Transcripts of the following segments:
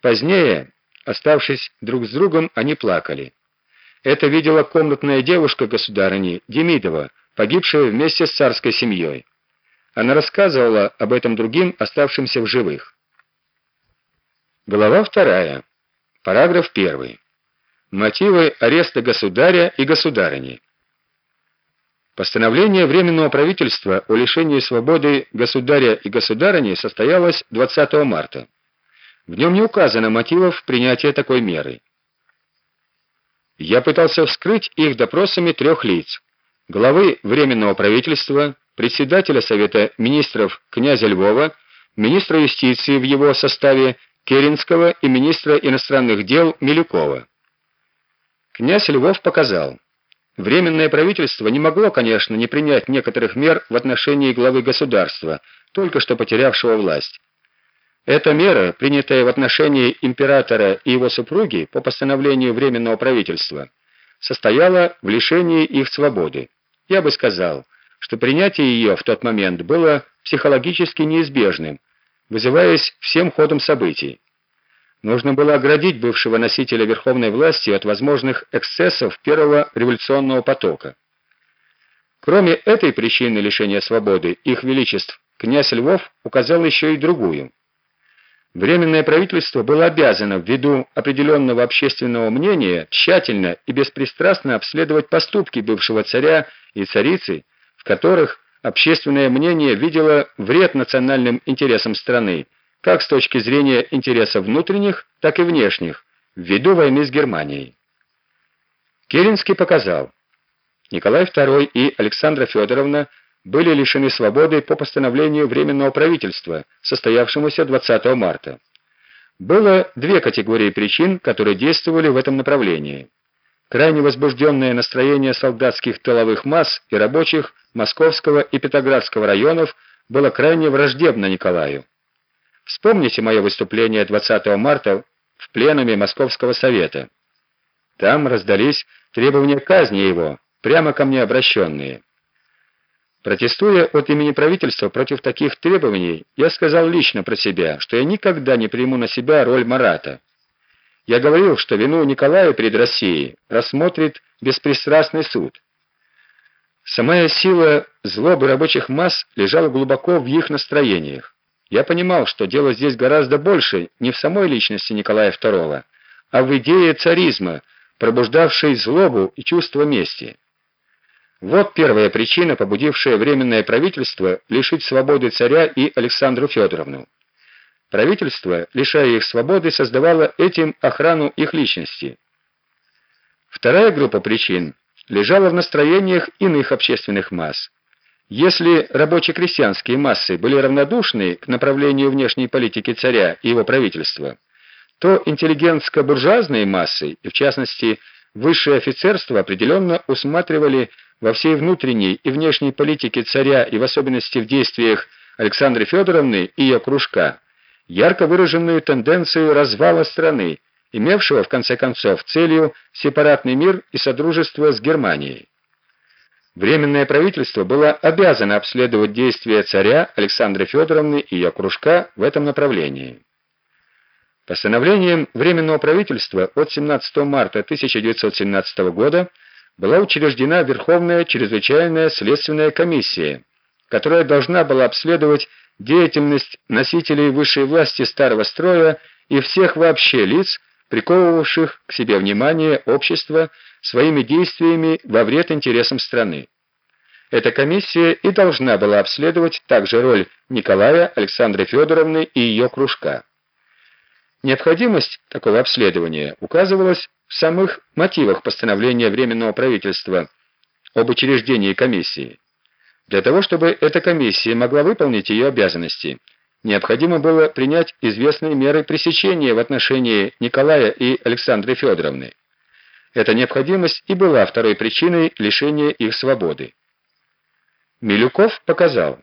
Позднее, оставшись друг с другом, они плакали. Это видела комнатная девушка государыни Демидова, погибшая вместе с царской семьей. Она рассказывала об этом другим, оставшимся в живых. Глава вторая. Параграф первый. Мотивы ареста государя и государыни. Постановление Временного правительства о лишении свободы государя и государыни состоялось 20 марта. В нем не указано мотивов принятия такой меры. Я пытался вскрыть их допросами трех лиц: главы Временного правительства, председателя Совета министров князя Львова, министра юстиции в его составе Керенского и министра иностранных дел Милюкова. Князь Львов показал: Временное правительство не могло, конечно, не принять некоторых мер в отношении главы государства, только что потерявшего власть. Эта мера, принятая в отношении императора и его супруги по постановлению Временного правительства, состояла в лишении их свободы. Я бы сказал, что принятие ее в тот момент было психологически неизбежным, вызываясь всем ходом событий. Нужно было оградить бывшего носителя верховной власти от возможных эксцессов первого революционного потока. Кроме этой причины лишения свободы их величеств, князь Львов указал еще и другую. Временное правительство было обязано ввиду определенного общественного мнения тщательно и беспристрастно обследовать поступки бывшего царя и царицы, в которых общественное мнение видело вред национальным интересам страны как с точки зрения интересов внутренних, так и внешних, ввиду войны с Германией. Керенский показал, Николай II и Александра Федоровна были лишены свободы по постановлению Временного правительства, состоявшемуся 20 марта. Было две категории причин, которые действовали в этом направлении. Крайне возбужденное настроение солдатских тыловых масс и рабочих Московского и Петроградского районов было крайне враждебно Николаю. Вспомните мое выступление 20 марта в пленуме Московского совета. Там раздались требования казни его, прямо ко мне обращенные. Протестуя от имени правительства против таких требований, я сказал лично про себя, что я никогда не приму на себя роль Марата. Я говорил, что вину Николая перед Россией рассмотрит беспристрастный суд. Самая сила злобы рабочих масс лежала глубоко в их настроениях. Я понимал, что дело здесь гораздо больше не в самой личности Николая II, а в идее царизма, пробуждавшей злобу и чувство мести. Вот первая причина, побудившая временное правительство лишить свободы царя и Александру Федоровну. Правительство, лишая их свободы, создавало этим охрану их личности. Вторая группа причин лежала в настроениях иных общественных масс. Если рабоче-крестьянские массы были равнодушны к направлению внешней политики царя и его правительства, то интеллигентско-буржуазные массы, и в частности высшее офицерство, определенно усматривали во всей внутренней и внешней политике царя и в особенности в действиях Александры Федоровны и ее кружка ярко выраженную тенденцию развала страны, имевшего в конце концов целью сепаратный мир и содружество с Германией. Временное правительство было обязано обследовать действия царя Александры Федоровны и ее кружка в этом направлении. Постановлением Временного правительства от 17 марта 1917 года была учреждена Верховная чрезвычайная следственная комиссия, которая должна была обследовать деятельность носителей высшей власти старого строя и всех вообще лиц, приковывавших к себе внимание общества своими действиями во вред интересам страны. Эта комиссия и должна была обследовать также роль Николая Александры Федоровны и ее кружка. Необходимость такого обследования указывалась в самых мотивах постановления Временного правительства об учреждении комиссии. Для того, чтобы эта комиссия могла выполнить ее обязанности, необходимо было принять известные меры пресечения в отношении Николая и Александры Федоровны. Эта необходимость и была второй причиной лишения их свободы. Милюков показал: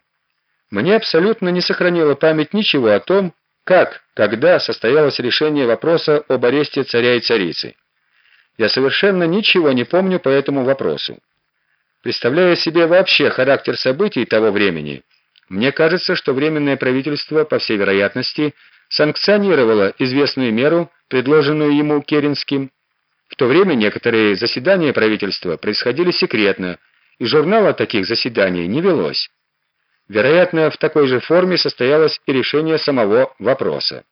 "Мне абсолютно не сохранила память ничего о том, как, когда состоялось решение вопроса об аресте царя и царицы. Я совершенно ничего не помню по этому вопросу. Представляя себе вообще характер событий того времени, мне кажется, что временное правительство, по всей вероятности, санкционировало известную меру, предложенную ему Керенским. В то время некоторые заседания правительства происходили секретно, и журнала таких заседаний не велось. Вероятно, в такой же форме состоялось и решение самого вопроса.